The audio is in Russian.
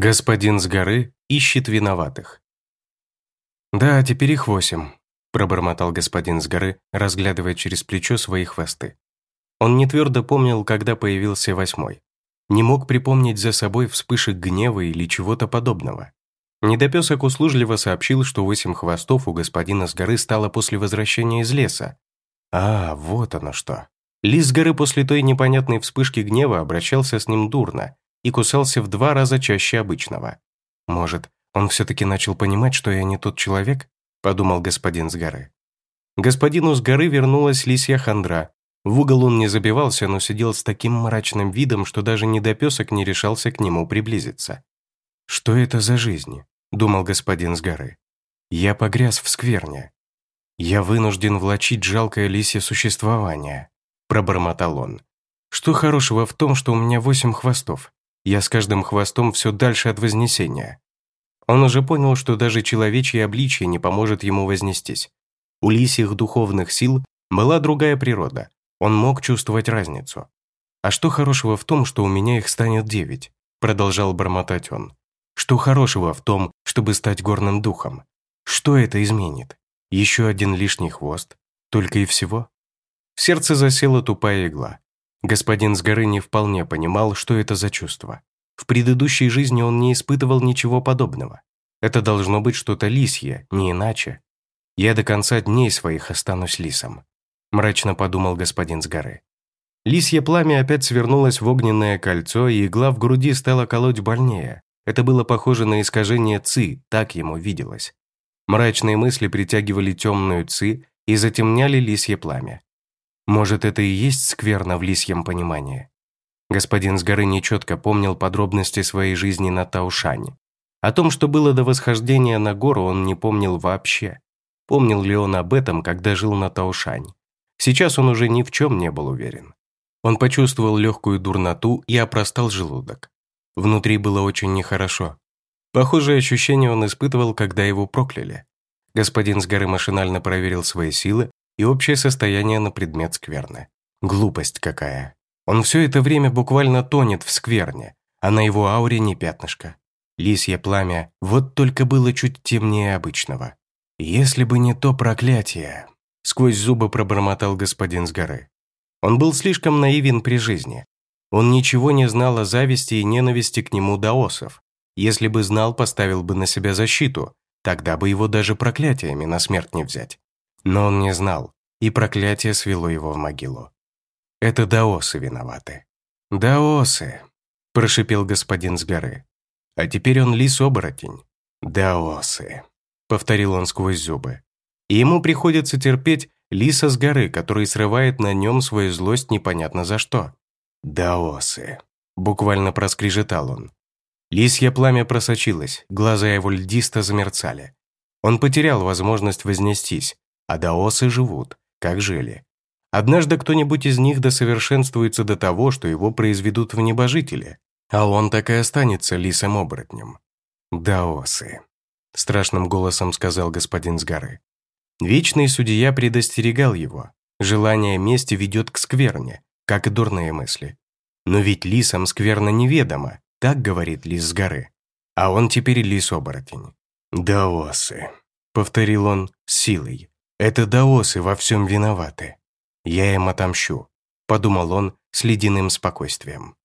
Господин с горы ищет виноватых. «Да, теперь их восемь», – пробормотал господин с горы, разглядывая через плечо свои хвосты. Он не твердо помнил, когда появился восьмой. Не мог припомнить за собой вспышек гнева или чего-то подобного. Недопесок услужливо сообщил, что восемь хвостов у господина с горы стало после возвращения из леса. А, вот оно что. Лис с горы после той непонятной вспышки гнева обращался с ним дурно и кусался в два раза чаще обычного. Может, он все-таки начал понимать, что я не тот человек? Подумал господин с горы. Господину с горы вернулась лисья хандра, в угол он не забивался, но сидел с таким мрачным видом, что даже недопесок не решался к нему приблизиться. «Что это за жизнь?» – думал господин с горы. «Я погряз в скверне. Я вынужден влачить жалкое лисье существование», – пробормотал он. «Что хорошего в том, что у меня восемь хвостов? Я с каждым хвостом все дальше от вознесения». Он уже понял, что даже человечье обличие не поможет ему вознестись. У лисьих духовных сил была другая природа, он мог чувствовать разницу. «А что хорошего в том, что у меня их станет девять?» Продолжал бормотать он. «Что хорошего в том, чтобы стать горным духом? Что это изменит? Еще один лишний хвост? Только и всего?» В сердце засела тупая игла. Господин с горы не вполне понимал, что это за чувство. В предыдущей жизни он не испытывал ничего подобного. Это должно быть что-то лисье, не иначе. Я до конца дней своих останусь лисом мрачно подумал господин с горы. Лисье пламя опять свернулось в огненное кольцо, и игла в груди стала колоть больнее. Это было похоже на искажение ци, так ему виделось. Мрачные мысли притягивали темную ци и затемняли лисье пламя. Может, это и есть скверно в лисьем понимании? Господин с горы нечетко помнил подробности своей жизни на Таушане. О том, что было до восхождения на гору, он не помнил вообще. Помнил ли он об этом, когда жил на Таушане? Сейчас он уже ни в чем не был уверен. Он почувствовал легкую дурноту и опростал желудок. Внутри было очень нехорошо. Похожее ощущение он испытывал, когда его прокляли. Господин с горы машинально проверил свои силы и общее состояние на предмет скверны. Глупость какая. Он все это время буквально тонет в скверне, а на его ауре не пятнышко. Лисье пламя вот только было чуть темнее обычного. Если бы не то проклятие, сквозь зубы пробормотал господин с горы. Он был слишком наивен при жизни. Он ничего не знал о зависти и ненависти к нему даосов. Если бы знал, поставил бы на себя защиту, тогда бы его даже проклятиями на смерть не взять. Но он не знал, и проклятие свело его в могилу. Это даосы виноваты. «Даосы», – прошипел господин с горы. «А теперь он лис-оборотень». «Даосы», – повторил он сквозь зубы и ему приходится терпеть лиса с горы, который срывает на нем свою злость непонятно за что. «Даосы», – буквально проскрежетал он. Лисье пламя просочилось, глаза его льдисто замерцали. Он потерял возможность вознестись, а даосы живут, как жили. Однажды кто-нибудь из них досовершенствуется до того, что его произведут в небожители, а он так и останется лисом-оборотнем. «Даосы», – страшным голосом сказал господин с горы. Вечный судья предостерегал его. Желание мести ведет к скверне, как и дурные мысли. Но ведь лисам скверно неведомо, так говорит лис с горы. А он теперь лис-оборотень. «Даосы», — повторил он с силой. «Это даосы во всем виноваты. Я им отомщу», — подумал он с ледяным спокойствием.